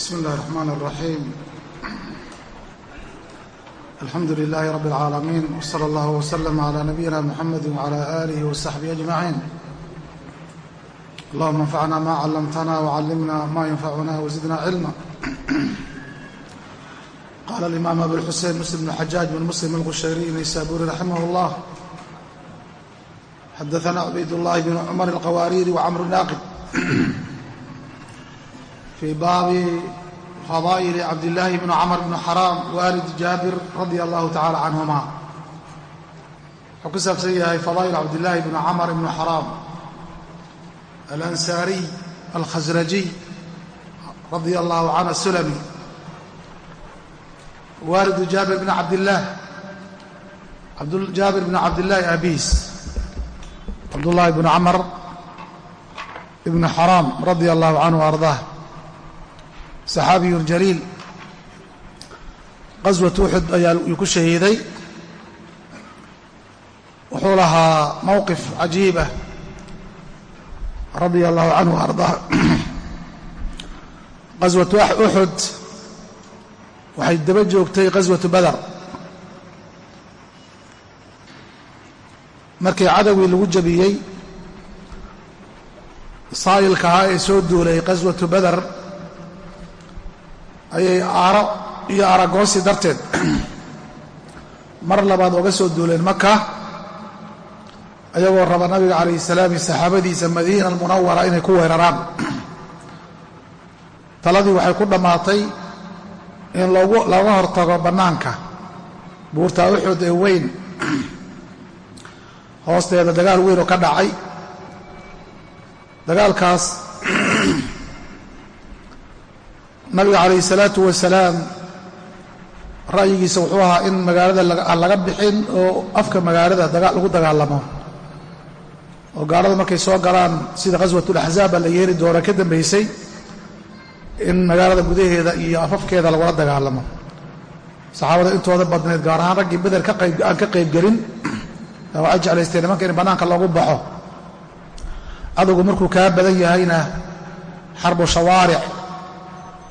بسم الله الرحمن الرحيم الحمد لله رب العالمين وصلى الله وسلم على نبينا محمد وعلى آله وصحبه أجمعين اللهم انفعنا ما علمتنا وعلمنا ما ينفعنا وزدنا علما قال الإمام أبو الحسين مسلم بن حجاج بن مسلم القشيري النيسابوري رحمه الله حدثنا عبيد الله بن عمر القواريري وعمر الناقد fii baabi fadaa'ili cabdillaahi bni camr bni xaraam waalid jaabir radia allahu tacaala canhuma wuxuu ku saabsan yahay fadaa'il cabdillaahi bni camr bni xaraam alansaariy alkhasrajiy radia allahu canhu asulami waalidu jaabir bni cabdillaah jaabir bni cabdillaahi aabihiis cabdullaahi bni camr ibni xaraam radia allahu canhu ardaah saxaabiyu jaliil qaswat uxud ayaa ku shahiiday. Wuxuu lahaa mowqif cajiib ah. Radia allahu canhu ardaa. Qaswatu uxud waxay daba joogtay qaswatu badar. Markii cadowgii lagu jabiyey saayilka ahaa ee soo duulay qaswatu badar ayay aaro iyo aragoosi darteed. Mar labaad oga soo duuleen maka ayagoo raba nabiga calayhi salaam iyo saxaabadiisa madiina almunawara inay ku weeraraan. Taladii waxay ku dhammaatay in looga hortago bannaanka. Buurta uxud ee weyn hoosteeda dagaal weyn oo ka dhacay. Dagaalkaas nabiga calayhi salaatu wasalaam ra'yigiisa wuxuu ahaa in magaalada aan laga bixin oo afka magaalada lagu dagaalamo. Oo gaalada markay soo galaan sida ghaswatulaxzaaba la yeeri doona ka dambaysay in magaalada gudaheeda iyo afafkeeda lagula dagaalamo. Saxaabada intooda badneed gaar ahaan raggii beder aan ka qaybgelin waxay jeclaysteen nimanka in bannaanka loogu baxo. Cadowgu markuu kaa badan yahayna xarbu shawaaric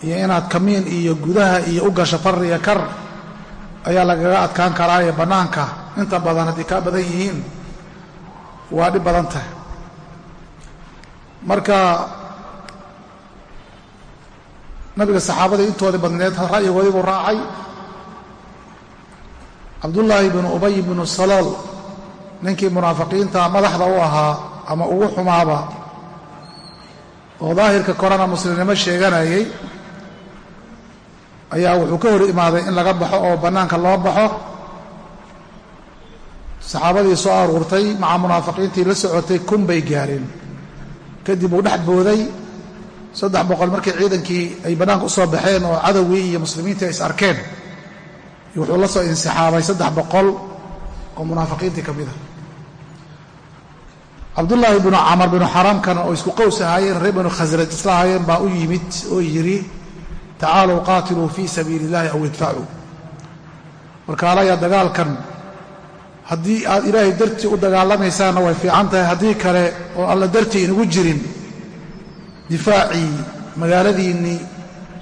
iyo inaad kamiin iyo gudaha iyo u gasho far iyo kar ayaa lagaga adkaan karaaye bannaanka. Inta badan haddii kaa badan yihiin waa dhib badan tahay. Marka nabiga saxaabadii intoodii badneed ra'yigoodii buu raacay. Cabdullaahi bnu ubay bnu salool ninkii munaafiqiinta madaxda u ahaa ama ugu xumaaba oo daahirka korana muslimnimo sheeganayay ayaa wuxuu ka hor imaaday in laga baxo oo bannaanka loo baxo. Saxaabadii soo aruurtay maca munaafiqiintii la socotay kun bay gaareen. Kadib uu dhex booday saddex boqol markii ciidankii ay bannaanka u soo baxeen oo cadowgii iyo muslimiintii ay is arkeen. Wuxuu la soo insixaabay saddex boqol oo munaafiqiintii ka mid a cabdullaahi binu camar binu xaraamkana oo isku qows ahaayeen reer banu khasraj isla ahaayeen baa u yimid oo yidhi tacaaluu qaatiluu fii sabiili illahi aw idfacuu markaalaya dagaalkan haddii aad ilaahay dartii u dagaalamaysaanna way fiican tahay haddii kale oo alla dartii inagu jirin difaacii magaaladiinnii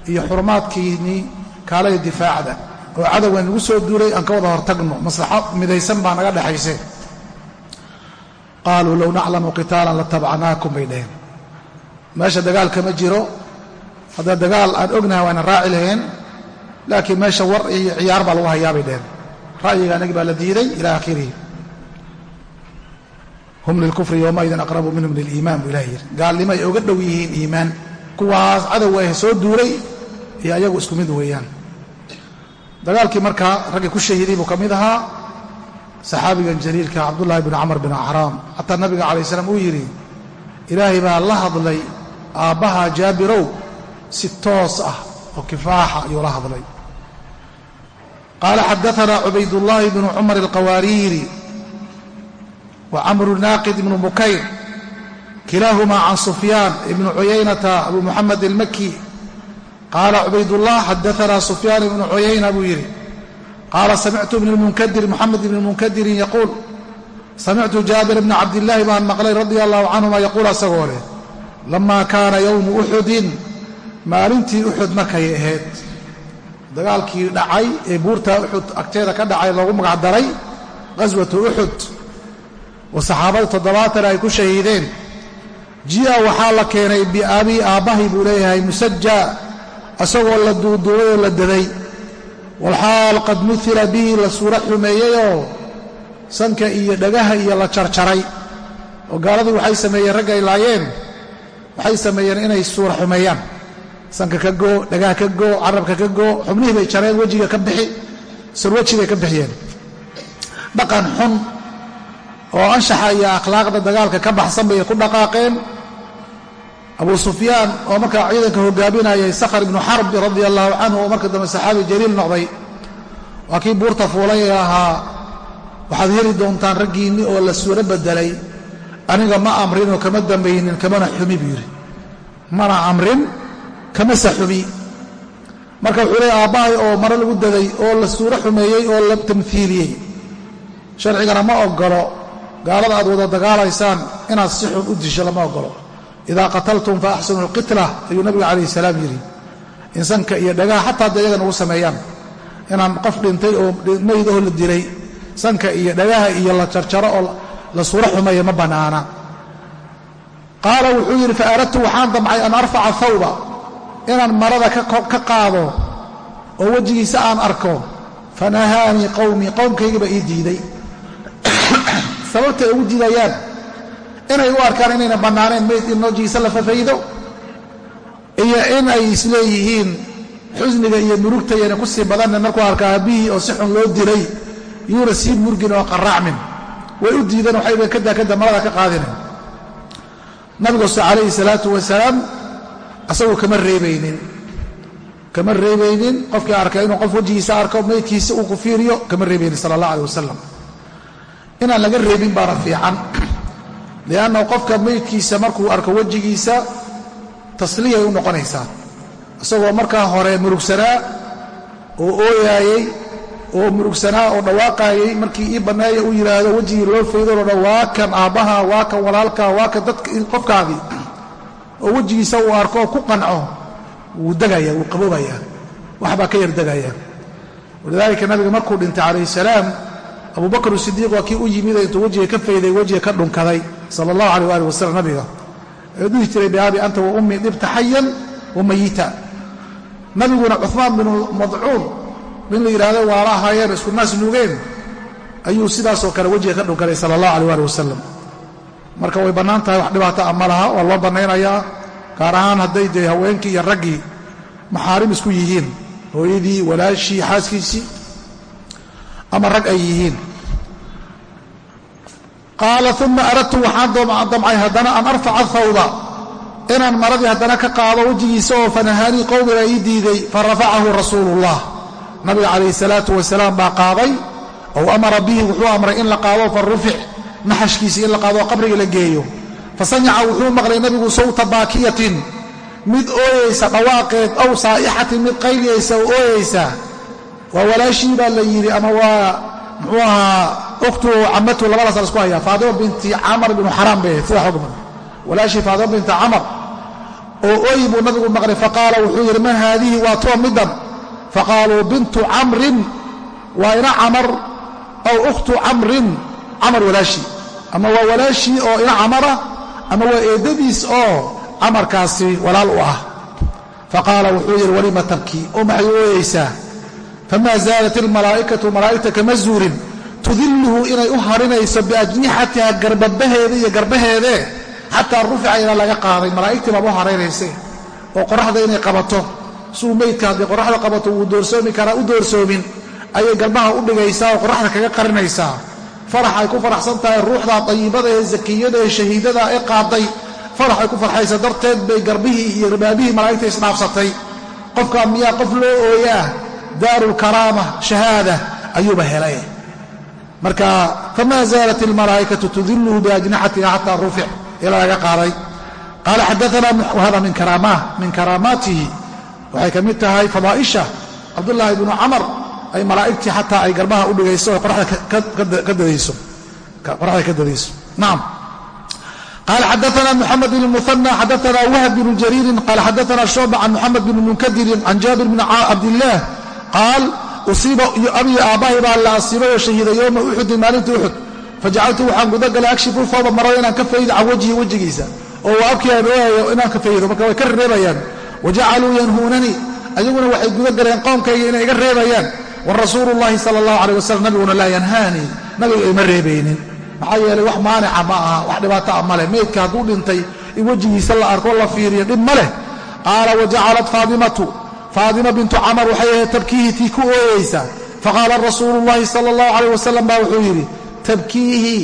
iyo xurumaadkiinnii kaalaya difaacda. Oo cadowga inagu soo duulay aan ka wada hortagno maslaxo midaysan baa naga dhexayse qaaluu low naclamu qitaalan latabacnaakum bay dhaheen. Meesha dagaalka ma jiro hadda dagaal aan ognahay waayna raaci lahayn laakiin meesha war iyo ciyaar baa lagu hayaa bay dheheen ra'yiga anagi baa la diiday ila aakhirihi. Hum lilkufri yowmaidin aqrabu minhum liliimaan buu ilaha yidhi. Gaalnimo ay oga dhow yihiin iimaan. Kuwaas cadow ah soo duulay iyo ayagu isku mid weeyaan. Dagaalkii markaa raggii ku shahiiday buu ka mid ahaa saxaabigan jaliilka cabdullaahi bn camar bin acraam xataa nabiga calay slam uu yidhi ilaahay baa la hadlay aabbaha jaabirow si toos ah oo kifaaxa ayuu la hadlay. Qaala xadaanaa cubaydullaahi bnu cumar alqawaariiri wa camru naaqid ibnu bukayr kilaahumaa can sufyaan ibnu cuyaynata abu muxamed almaki qaala cubaydullah xadaanaa sufyaan ibnu cuyayna buu yidhi qaala samictu ibn lmunkadir moxamed ibni munkadirin yaquul samictu jaabir bna cabdillaahi baan maqlay radia allahu canhuma yaquul asagoo leh lama kaana yowmu uxudin maalintii uxud markay ahayd dagaalkii dhacay ee buurta uxud agteeda ka dhacay loogu magacdaray qaswatu uxud oo saxaabada toddobaatan ay ku shahiideen ji'a waxaa la keenay biabii aabbahay buu leeyahay musaja isagoo la duuduubay oo la daday. Walxaal qad muhila bihi la suura xumeeyeyoo sanka iyo dhagaha iyo la jarjaray oo gaaladii waxay sameeyeen ragga ay laayeen waxay sameeyeen inay suura xumeeyaan sanka ka goo dhagaha ka goo carabka ka goo xubnihii bay jareen wejiga ka bixi surwajibay ka bixiyeen. Dhaqan xun oo anshaxa iyo akhlaaqda dagaalka ka baxsan bay ku dhaqaaqeen. Abu sufyaan oo markaa ciidanka hogaaminayay sakhr ibnu xarbi radia allahu canhu oo marka dambe saxaabi jaliil noqday waa kii buurta fuulay ee ahaa waxaad heli doontaan raggiinni oo la suuro bedelay aniga ma amrinoo kama dambaynin kamana xumi buu yidhi. Mana amrin kamase xumi. Marka wuxuu leey aabbahay oo mare lagu daday oo la suuro xumeeyey oo la tamhiiliyey sharcigana ma ogolo gaalada aad wada dagaalaysaan inaad si xun u disho lama ogolo idaa qataltum fa axsinu lqitla ayuu nabiga calayhi salaam yidhi. Insanka iyo dhagaha xataa hadda iyaga nagu sameeyaan. Inaan qof dhintay oo maydahoo la dilay. Sanka iyo dhagaha iyo la jarjaro oo la suuro xumeeya ma bannaana qaala wuxuu yidhi fa aradtu waxaan damcay an arfaca thawba inaan marada ka qaado oo wejigiisa aan arko fanahaanii qowmii qowmkaygiba ii diiday. Sababtay ugu diidayaan inay u arkaan inayna bannaaneen mayd in wejigiisa la fafaydo iyo in ay isleeyihiin xusniga iyo murugta yayna ku sii badanne markuu arka aabbihii oo si xun loo dilay yuuna sii murgin oo qaraacmin way u diideen waxay kada kada marada ka qaadina nabiguse calayhi salaatu wasalaam asagoo kama reebaynin. Kama reebaynin qofkii arka inuu qof wejigiisa arko maydkiisa uu ku fiiriyo kama reebaynin sala allah aleh wasalam inaan laga reebin baana fiican. Lianna qofka maydkiisa markuu arko wejigiisa tasliyay u noqonaysaa. Isagoo markaa hore murugsanaa oo ooyaayey oo murugsanaa oo dhawaaqaayey markii ii banneeya uu yidhaahdo wejigii loo faydoo dhan waa kan aabbaha waa kan walaalka waa kan dadka qofkaadii oo wejigiisa uu arko oo ku qanco wuu degaya wuu qaboobayaa waxbaa ka yar degaya walidaalika nabiga markuu dhintay calayhi salaam abubakr sidiiq waa kii u yimid intuu wejiga ka fayday wejiga ka dhunkaday sala allahu aleh ali wasalam nabiga. Ee dhihi jiray biaabi anta wa ummii dhibta xayan wa mayita. Nabiguna cumaan binu madcuun in la yidhaahdo waala ahaayeen isku naas nuugeen. Ayuu sidaasoo kale wejiga ka dhunkaday sala allahu aleh ali wasalam marka way bannaan tahay wax dhibaata a ma laha waa loo bannaynayaa gaar ahaan hadday dee haweenkii iyo raggii maxaarim isku yihiin hooyadii walaashii xaaskiisii ama rag ay yihiin. Qaala uma aradtu waxaan damcay haddana an arfaca thawba inaan maradii haddana ka qaado wejigiisa oo fanahaanii qowmiga ii diiday farafacahu rasuulullah. Nabiga calayhi salaatu wasalaam baa qaaday ow amara bihi wuxuu amray in la qaado farufic naxashkiisii in la qaado qabriga la geeyo. Fasanyaca wuxuu maqlay nabigu sawta baakiyatin. Mid ooyeysa dhawaaqeed ow saa'ixatin mid qayliyaysa oo ooyeysa. Waa walaashii baa la yidhi ama waa muxuu ahaa ukhtu camatu labadaas la isku hayaa faadima binti camar binu xaraam bay ahayd sida xogma walaashii faadima binti camar. Oo ooyi buu nabigu maqlay faqaala wuxuu yidhi man haadihi waa too middan. Faqaaluu bintu camrin. Waa ina camar aw ukhtu camrin. Camar walaashii ama waa walaashii oo ina camara ama waa eeddadiis oo camarkaasi walaal u ah. Faqaala wuxuu yidhi walima tabkii oo maxay u famaa zaalat ilmalaa'ikatu malaa'igta kama zuurin tudilluhu inay u harinayso biajnixatiha garbabaheeda iyo garbaheedee xataa rufica ilaa laga qaaday. Malaa'igtii baaba u haraynaysa oo qoraxda inay qabato. Suu meydka haddii qoraxda qabato wuu doorsoomi karaa u doorsoomin ayay garbaha u dhigaysaa oo qoraxda kaga qarinaysaa farax ay ku faraxsan tahay ruuxda dayibada ee zakiyada ee shahiidada ee qaaday. Farax ay ku farxaysa darteed bay garbihii iyo ribaabihii malaa'igta isdhaafsatay. Qofkaa miyaa qof loo ooyaa daarulkaraama shahaada ayuuba helay. Marka famaa zaalat ilmalaa'ikatu tudilluhu biajnixatiha xataa rufic ilaa laga qaaday. Qaala xadaana wahada min karaamaatihi. Waxay ka mid tahay fadaa'isha cabdullaahi bnu camar ay malaa'igtii xataa ay garbaha u dhigayso oo qoraxda ka dadayso. Nacam qala xadaana mxamed bn muhanى xadaana wahb bn jariirin qala xadaana shucba can muxamed bn munkadirin can jaabir bn cabdillaah qaal usiiba abii aabbahay baa la asiibay oo shahiiday yowma uxudin maalinta uxud fajacaltu waxaan gudagalay akshifu fawba marada inaan ka faydo can wajhi wejigiisa oo abkii aan ooyayo inaan ka faydo marka way ka reebayaan. Wajacaluu yanhuunanii ayaguna waxay gudagaleen qoomkayga inay iga reebayaan wa rasuulu llahi sala allahu aleyh wasalam nabiguna laa yanhaanii nabiga ima reebaynin. Maxaa yeelay wax maanica ma aha wax dhibaato a ma leh. Meydka hadduu dhintay in wejigiisa la arko la fiiriyo dhib ma leh. Qaala wajacalat faadimatu faadima bintu camar waxay ahayd tabkiihi tii ku ooyeysa. Faqaala rasuulu llahi sala allahu aleyh wasalam baa wuxuu yidhi tabkiihi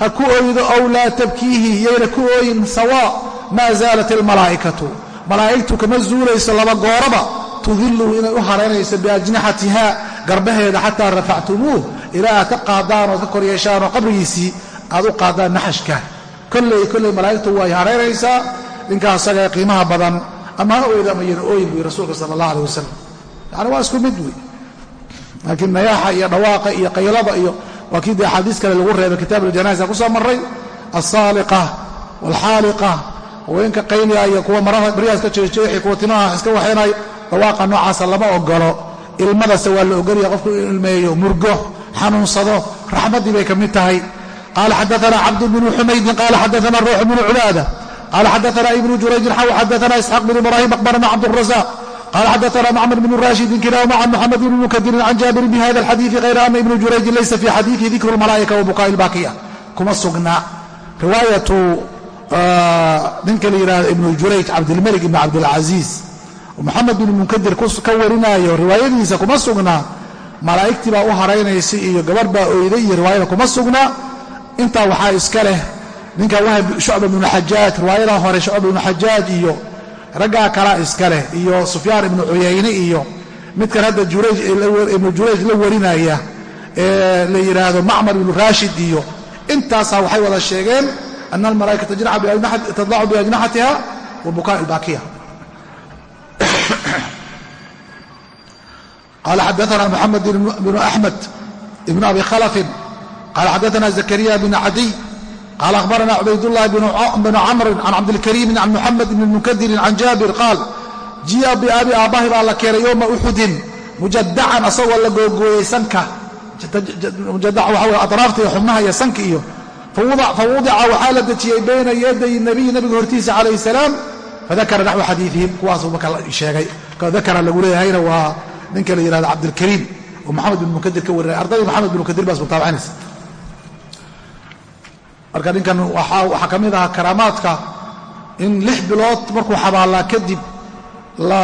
ha ku ooydo ow laa tabkiihi yayna ku ooyin sawaa maa zaalat almalaa'ikatu malaa'igtu kama zuulayso laba gooraba tudiluhu inay u haraynayso biajnaxatiha garbaheeda xataa rafactumuuh ilaa aad ka qaadaan ood ka koryeeshaan oo qabrigiisii aad u qaadaan naxashka. Kolley kolley malaa'igtu way haraynaysaa ninkaa asaga qiimaha badan ama ha oyda ama yana ooyin buu rasuulka sala allah aleh wasalam yani waa isku mid wey laakiin nayaaxa iyo dhawaaqa iyo qaylada iyo waa kii dee axaadiis kale lagu reebay kitaab aljanaaza ku soo marray? Alsaaliqa waalxaaliqa haweenka qayliya kuwa marada baryahaas ka jeexjeexi kuwa timaha iska waxaynay dhawaaqa noocaasa lama ogolo ilmadase waa la ogolaya qofku inuu ilmeeyo murgo xanuunsado raxmaddii bay ka mid tahay. Qaala xadaana cabd bnu xumaydin qaala xadaana ruux bnu cubaada qaala xadaana ibnu jurayjin xaw xadaana isxaaq bn ibrahim aqbarana cabdrazaq qala xadaana macmar bnu rashidin kilahuma can muxamed bn mukadirin can jaabirin bi hada alxadiidi hayra ana ibnu jurayjin laysa fi xadiidihi dikru lmalaa'ika wa bukaai kuma sugna. Riwaayatu ninka la yidhahdo ibnu jurayj cabdilmalik ibn cabdilcaziiz moxamed bin munkadir ka warinaayo riwaayadiisa kuma sugnaa malaa'igtii baa u haraynaysa iyo gabarh baa oyday iyo riwaayada kuma sugnaa intaa waxaa iska leh ninka wahab shucba bnu xajaaj riwaayadaa hore shucba bnu xajaaj iyo raggaa kalaa iska leh iyo sufyaan ibnu cuyayne iyo midkan hadda ibnu jurayj la warinaya ee la yidhaahdo macmar ibnu raashid iyo intaasaa waxay wada sheegeen ana almalaa'ikata tadlacu biajnaxatiha wa bukaa ilbaakiya qala xadaana mxamed bnu axmed ibn abi khalafin qala xadaana zakariya bn cadiy qala akhbarana cubaydاllahi bnu camrin can cabdilkariimi can muxamed bn munkadirin can jaabir qaal ji'a biabi aabbahi baa la keenay yowma uxudin mujadacan asagoo la googooyey sanka mujadac waxa wey atraafta iyo xubnaha iyo sanka iyo fawudica waxaa la dejiyey bayna yaday nabiy nabiga hortiisa calayh salaam fadakara naxwu xadiiihim kuwaasuu marka sheegay dakara lagu leeyahayna waa ninka la yihahdo cabdilkariim oo maxamed bin mukadir ka warinay ardaydii maxamed bin mukadir baas mutaabacinaysa marka ninkan waxaa ka mid ahaa karaamaadka in lix bilood markuu xabaalaa kadib la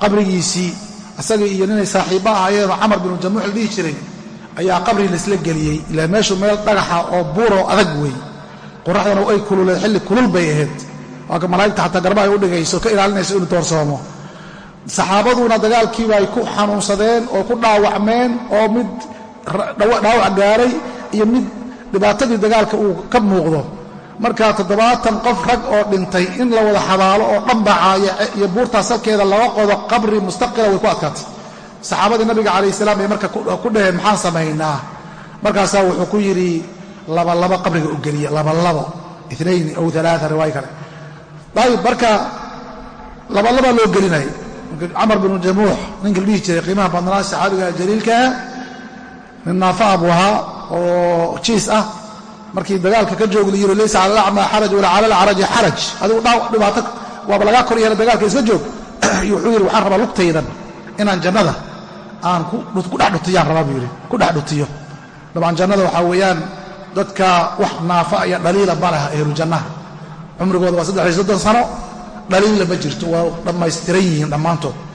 qabrigiisii isagii iyo ninay saaxiibba ahaayeenoo camar binu jamuux la dhihi jiray ayaa qabri laisla geliyey ilaa meeshu meel dhagaxa oo buuroo adag wey qoraxdana ay kululeed xilli kulul bay ahayd. Waa ka malaa'igta xataa garba ay u dhigayso ka ilaalinayso inuu doorsoomo saxaabaduna dagaalkiiba ay ku xanuunsadeen oo ku dhaawacmeen oo mid dhaawac gaaray iyo mid dhibaatadii dagaalka uu ka muuqdo. Marka toddobaatan qof rag oo dhintay in la wada xabaalo oo dhambaca iyo buurtaas halkeeda laga qodo qabri mustaqila way ku adkaatay. Saxaabadii nabiga calayh salaam bay marka ku dhaheen maxaan samaynaa? Markaasaa wuxuu ku yidhi labalabo qabriga u geliya labalabo inayn ow alaaa riwaayo kale. Ayib marka labalabaa loo gelinaya camar binu jamuux ninka la dhihi jiray qiimaha badnaa saxaabiga jaliilkaah nin naafaha buu ahaa oo jiis ah. Markii dagaalka ka joogi la yiri laysa cala alacmaa xaraj walaa cala alcaraji xaraj. Adigu dhibaato waaba lagaa kor yeela dagaalka iska joog. Wuxuu yidhi waxaan rabaa lugtaydan inaan jannada aan ku dhex dhutiyaan rabaa buu yidhi. Ku dhex dhutiyo. Dabcan jannada waxaa weeyaan dadka wax naafa iyo dhaliila ma laha cumrigooda waa saddex dhaliilla ma jirto waa dhammaystiran yihiin dhammaantood